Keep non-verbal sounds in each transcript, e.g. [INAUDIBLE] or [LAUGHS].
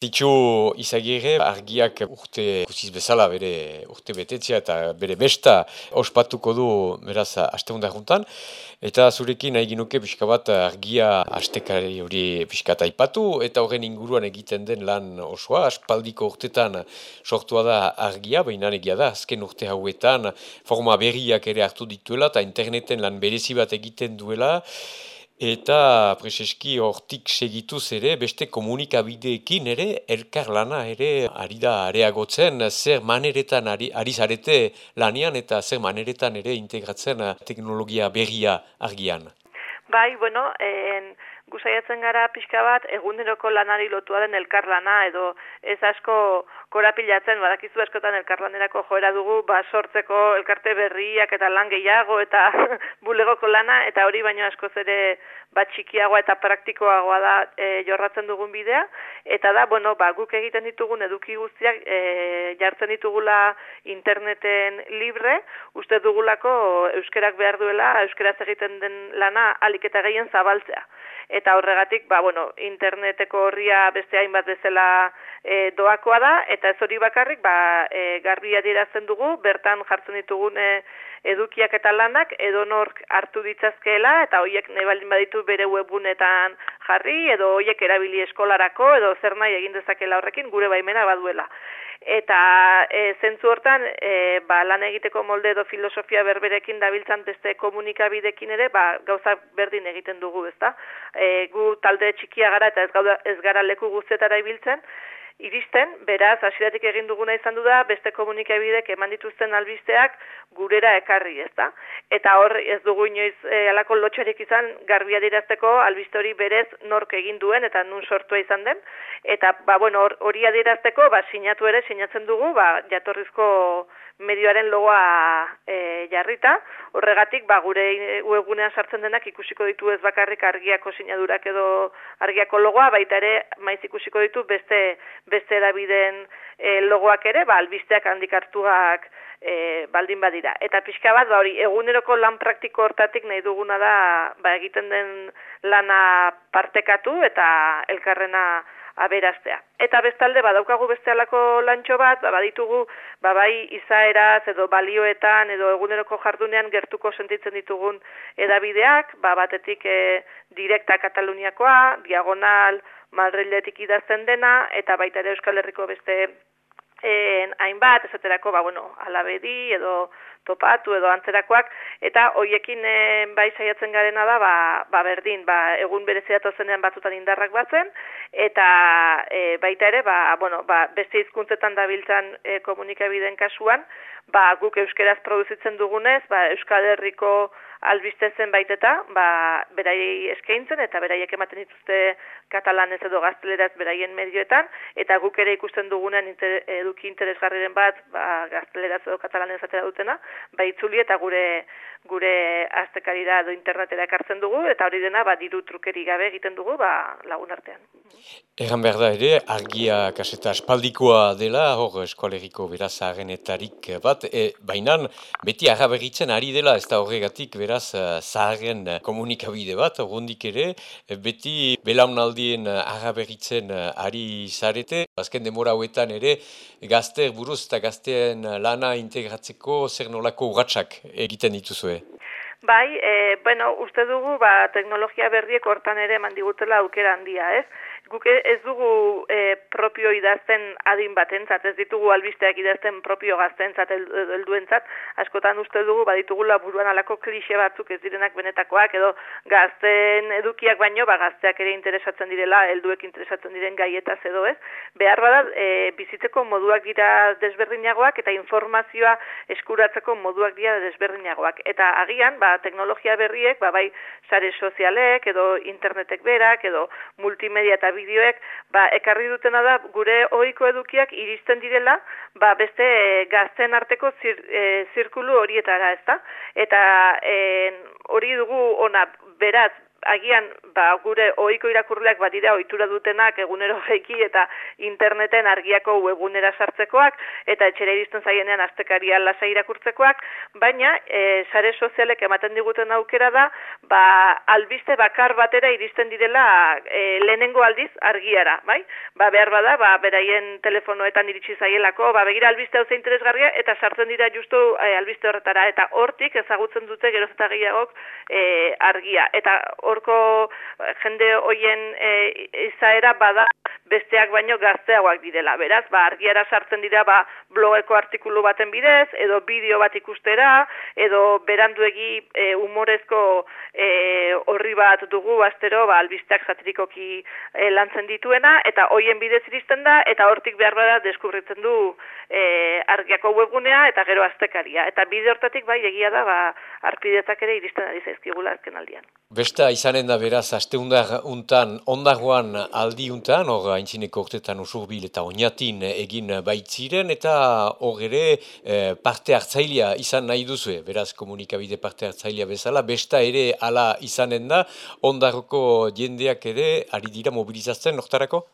Zitsu izagire argiak urte guziz bezala bere urte betetzea eta bere besta ospatuko du beraz asteunda juntan. Eta zurekin nahi ginuke pixka bat argia astekari hori pixka aipatu eta horren inguruan egiten den lan osoa. Aspaldiko urtetan sortua da argia, baina egia da, azken urte hauetan forma berriak ere hartu dituela eta interneten lan berezi bat egiten duela eta preseski hortik segituz ere beste komunikabideekin ere elkar lana ere ari da areagotzen zer maneretan ari, ari zarete lanian eta zer maneretan ere integratzen teknologia berria argian. Bai, bueno, en, gusaiatzen gara pixka bat eguneroko lanari lotua den elkarlana edo ez asko korapilatzen badakizu askotan elkarlanerako joera dugu ba sortzeko elkarte berriak eta lan gehiago eta [LAUGHS] bulegoko lana eta hori baino askoz ere bat txikiagoa eta praktikoagoa da e, jorratzen dugun bidea. Eta da bueno ba guk egiten ditugun eduki guztiak e, jartzen ditugula interneten libre. Uste dugulako euskerak behar duela euskeraz egiten den lana alik eta gehien zabaltzea eta horregatik ba, bueno, interneteko horria beste hainbat bezala e, doakoa da, eta ez hori bakarrik ba, e, garbi adierazten dugu, bertan jartzen ditugun e, edukiak eta lanak edo nork hartu ditzazkeela eta hoiek nahi baldin baditu bere webunetan jarri edo hoiek erabili eskolarako edo zer nahi egin dezakela horrekin gure baimena baduela. Eta e, zentzu hortan e, ba, lan egiteko molde edo filosofia berberekin dabiltzan beste komunikabidekin ere ba, gauza berdin egiten dugu ezta? E, gu talde txikia gara eta ez, gauda, ez gara leku guztetara ibiltzen iristen, beraz, hasieratik egin duguna izan du da, beste komunikabidek eman dituzten albisteak gurera ekarri, ez da? Eta hor, ez dugu inoiz e, alako lotxarik izan, garbia dirazteko albiste hori berez nork egin duen, eta nun sortua izan den. Eta, ba, bueno, hori adirazteko, ba, sinatu ere, sinatzen dugu, ba, jatorrizko medioaren logoa e, jarrita. Horregatik, ba, gure webgunean sartzen denak ikusiko ditu ez bakarrik argiako sinadurak edo argiako logoa, baita ere, maiz ikusiko ditu beste beste edabideen e, logoak ere, ba, albisteak handik hartuak e, baldin badira. Eta pixka bat, ba, hori, eguneroko lan praktiko hortatik nahi duguna da, ba, egiten den lana partekatu eta elkarrena aberaztea. Eta bestalde badaukagu beste alako lantxo bat, ba, baditugu ba, bai izaeraz edo balioetan edo eguneroko jardunean gertuko sentitzen ditugun edabideak, ba, batetik e, direkta Kataluniakoa, diagonal, Madriletik idazten dena, eta baita ere Euskal Herriko beste en, hainbat, esaterako, ba, bueno, alabedi edo topatu edo antzerakoak, eta hoiekin e, bai saiatzen garena da, ba, ba berdin, ba, egun bereziatu zenean batzutan indarrak batzen, eta e, baita ere, ba, bueno, ba, beste hizkuntzetan dabiltzan e, komunikabideen kasuan, ba, guk euskeraz produzitzen dugunez, ba, Euskal Herriko albiste zenbait eta ba, beraiei eskaintzen eta beraiek ematen dituzte katalanez edo gazteleraz beraien medioetan eta guk ere ikusten dugunen inter, eduki interesgarriren bat ba, gazteleraz edo katalanez atera dutena, ba, itzuli eta gure gure aztekarira edo internetera ekartzen dugu eta hori dena ba, diru trukeri gabe egiten dugu ba, lagun artean. Egan behar da ere, argia kaseta espaldikoa dela, hor eskoaleriko beraz agenetarik bat, e, baina beti agaberritzen ari dela, ez da horregatik beraz zaharen komunikabide bat, horrendik ere, beti belaunaldien agaberritzen ari zarete, azken demora hauetan ere, gazter buruz eta gazteen lana integratzeko zer nolako urratxak egiten dituzue. Bai, e, bueno, uste dugu, ba, teknologia berriek hortan ere mandigutela aukera handia, ez? Guk ez dugu e, propio idazten adin batentzat, ez ditugu albisteak idazten propio gaztentzat helduentzat, askotan uste dugu baditugula buruan alako klixe batzuk ez direnak benetakoak edo gazten edukiak baino ba gazteak ere interesatzen direla, helduek interesatzen diren gaietaz edo ez. Behar bada e, bizitzeko moduak dira desberdinagoak eta informazioa eskuratzeko moduak dira desberdinagoak. Eta agian, ba, teknologia berriek, ba, bai sare sozialek edo internetek berak edo multimedia eta bideoek ba, ekarri dutena da gure ohiko edukiak iristen direla ba, beste e, gazten arteko zir, e, zirkulu horietara, ezta? Eta e, hori dugu ona beraz agian ba, gure ohiko irakurleak badira ohitura dutenak egunero [LAUGHS] jaiki eta interneten argiako webunera sartzekoak eta etxera iristen zaienean astekaria lasa irakurtzekoak, baina e, sare sozialek ematen diguten aukera da, ba, albiste bakar batera iristen direla e, lehenengo aldiz argiara, bai? Ba, behar bada, ba, beraien telefonoetan iritsi zaielako, ba, begira albiste hau interesgarria eta sartzen dira justu e, albiste horretara eta hortik ezagutzen dute geroz eta gehiagok e, argia. Eta horko jende hoien e, izaera bada besteak baino gazteagoak direla. Beraz, ba, argiara sartzen dira ba, blogeko artikulu baten bidez, edo bideo bat ikustera, edo beranduegi e, humorezko e, horri bat dugu astero ba, albisteak satirikoki e, lantzen dituena, eta hoien bidez iristen da, eta hortik behar bada deskubritzen du e, argiako webgunea, eta gero aztekaria. Eta bide hortatik bai egia da, ba, arpidetak ere iristen ari zaizkigula azken aldian. Besta izanen da beraz, aste untan, ondagoan aldi untan, hor haintzineko urtetan usurbil eta oinatin egin baitziren, eta hor ere eh, parte hartzailea izan nahi duzu, beraz komunikabide parte hartzailea bezala, besta ere ala izanen da, ondagoko jendeak ere ari dira mobilizatzen, nortarako?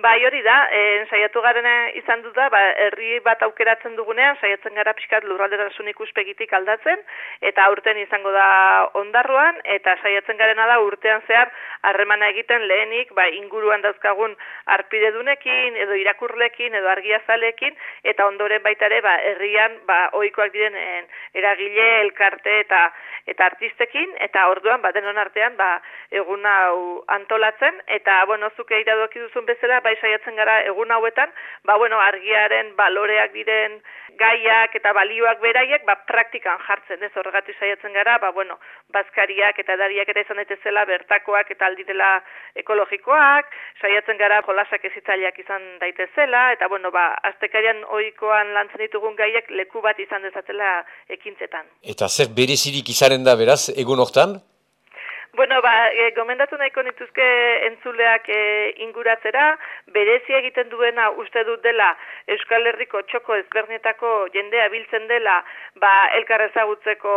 Bai, hori da, e, saiatu garen izan dut da, ba, herri bat aukeratzen dugunean, saiatzen gara pixkat lurralderasun ikuspegitik aldatzen, eta urten izango da ondarroan, eta saiatzen garena da urtean zehar harremana egiten lehenik, ba, inguruan dauzkagun arpidedunekin, edo irakurlekin, edo argiazalekin, eta ondoren baita ere, ba, herrian, ba, oikoak diren eragile, elkarte eta eta artistekin, eta orduan, ba, denon artean, ba, egun hau antolatzen, eta, bueno, zuke iradoki duzun bezala, bai saiatzen gara egun hauetan, ba bueno, argiaren baloreak diren gaiak eta balioak beraiek ba praktikan jartzen, ez horregatik saiatzen gara, ba bueno, bazkariak eta dariak ere izan daitezela bertakoak eta aldi dela ekologikoak, saiatzen gara jolasak ezitzaileak izan daitezela eta bueno, ba astekarian ohikoan lantzen ditugun gaiak leku bat izan dezatela ekintzetan. Eta zer berezirik izaren da beraz egun hortan? Bueno, ba, e, gomendatu nahiko nituzke entzuleak e, inguratzera, berezia egiten duena uste dut dela Euskal Herriko txoko ezbernetako jendea biltzen dela ba, elkarrezagutzeko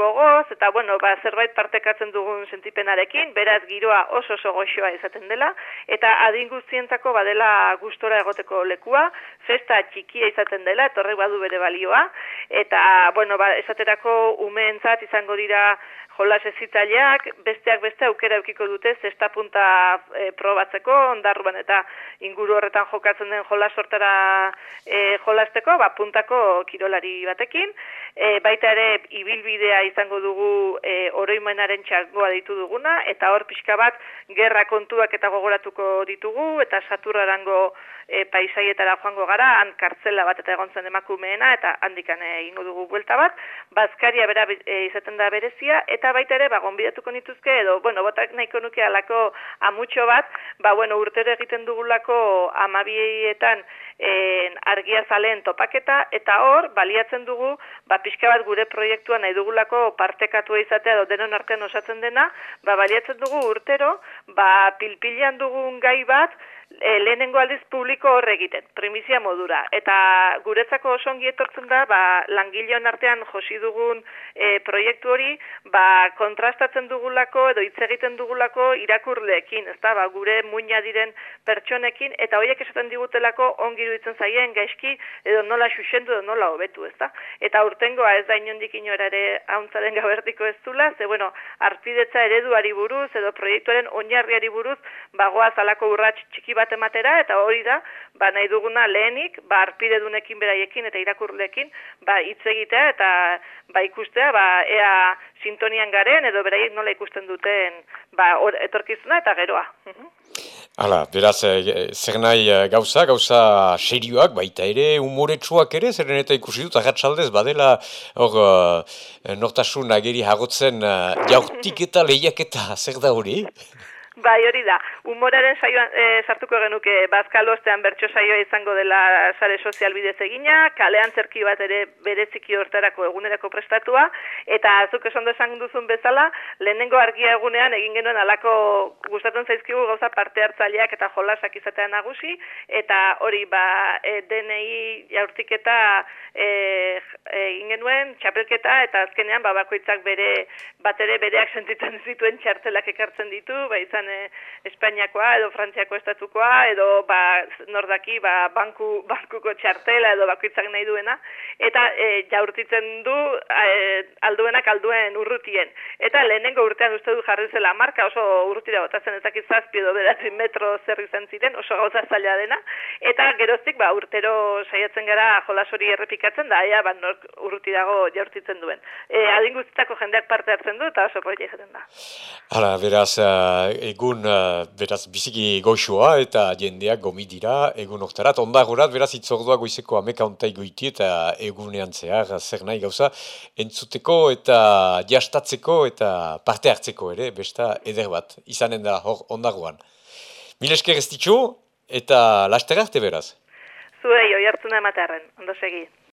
gogoz, eta bueno, ba, zerbait partekatzen dugun sentipenarekin, beraz giroa oso oso goxoa izaten dela, eta adinguzientzako badela gustora egoteko lekua, festa txikia izaten dela, etorrek badu bere balioa, eta, bueno, ba, esaterako umeentzat izango dira jolas ezitzaileak, besteak beste aukera eukiko dute zesta punta e, probatzeko, ondarruan eta inguru horretan jokatzen den jolas sortara e, jolasteko, ba, puntako kirolari batekin. E, baita ere, ibilbidea izango dugu e, oroimenaren txagoa ditu duguna, eta hor pixka bat, gerra kontuak eta gogoratuko ditugu, eta saturrarango e, paisaietara joango gara, han kartzela bat eta egon emakumeena, eta handikan egingo dugu buelta bat, bazkaria bera e, izaten da berezia, eta baita ere, ba, gonbidatuko nituzke, edo, bueno, botak nahiko nuke alako amutxo bat, ba, bueno, urtere egiten dugulako amabietan en, argia zalen topaketa, eta hor, baliatzen dugu, ba, pixka bat gure proiektua nahi dugulako partekatua izatea, edo denon artean osatzen dena, ba, baliatzen dugu urtero, ba, pilpilean dugun gai bat, e, lehenengo aldiz publiko hor egiten, primizia modura. Eta guretzako oso ongi etortzen da, ba, langileon artean josi dugun e, proiektu hori, ba, kontrastatzen dugulako edo hitz egiten dugulako irakurleekin, ez da, ba, gure muina diren pertsonekin, eta horiek esaten digutelako ongi duitzen zaien gaizki, edo nola xuxendu edo nola hobetu, ez da. Eta urtengoa ez da inondik inora ere hauntzaren gabertiko ez zula, ze bueno, arpidetza ereduari buruz, edo proiektuaren oinarriari buruz, bagoaz alako urrats txiki bat ematera eta hori da ba nahi duguna lehenik ba arpidedunekin beraiekin eta irakurleekin ba hitz egitea eta ba ikustea ba ea sintonian garen edo beraiek nola ikusten duten ba or, etorkizuna eta geroa. Hala, beraz, e, zer nahi eh, gauza, gauza serioak, baita ere, umoretsuak ere, zerren eta ikusi dut, agatzaldez, badela, hor, uh, nortasun ageri hagotzen, uh, jaurtik eta lehiak eta zer da hori? [LAUGHS] Bai, hori da. Humoraren saioan e, sartuko genuke bazkalo ostean bertso saioa izango dela sare sozial bidez egina, kalean zerki bat ere bereziki hortarako egunerako prestatua, eta azuk esan esan duzun bezala, lehenengo argia egunean egin genuen alako gustatzen zaizkigu gauza parte hartzaileak eta jolasak izatea nagusi, eta hori ba e, DNI jaurtiketa e, egin genuen, txapelketa, eta azkenean ba, bakoitzak bere, bat ere bereak sentitzen [LAUGHS] zituen txartelak ekartzen ditu, ba izan e, Espainiakoa edo Frantziako estatukoa edo ba, nordaki ba, banku, [LAUGHS] bankuko txartela edo bakoitzak nahi duena eta e, jaurtitzen du e, alduenak alduen urrutien. Eta lehenengo urtean uste du jarri zela marka oso urrutira botatzen ezakit zazpi edo beratzen metro zer izan ziren oso gauza zaila dena. Eta geroztik ba, urtero saiatzen gara jolas hori errepikatzen da ea ba, urruti dago jaurtitzen duen. E, adin jendeak parte hartzen du eta oso proiek da Hala, beraz, egun uh, beraz biziki goxoa eta jendeak gomi dira egun oktarat. Ondagorat beraz itzordua goizeko ameka ontai goiti eta egunean zehar zer nahi gauza entzuteko eta jastatzeko eta parte hartzeko ere besta eder bat izanen da hor ondagoan. Mil esker ez ditxu eta laster arte beraz. Zuei, oi hartzuna ematearen, ondo segi.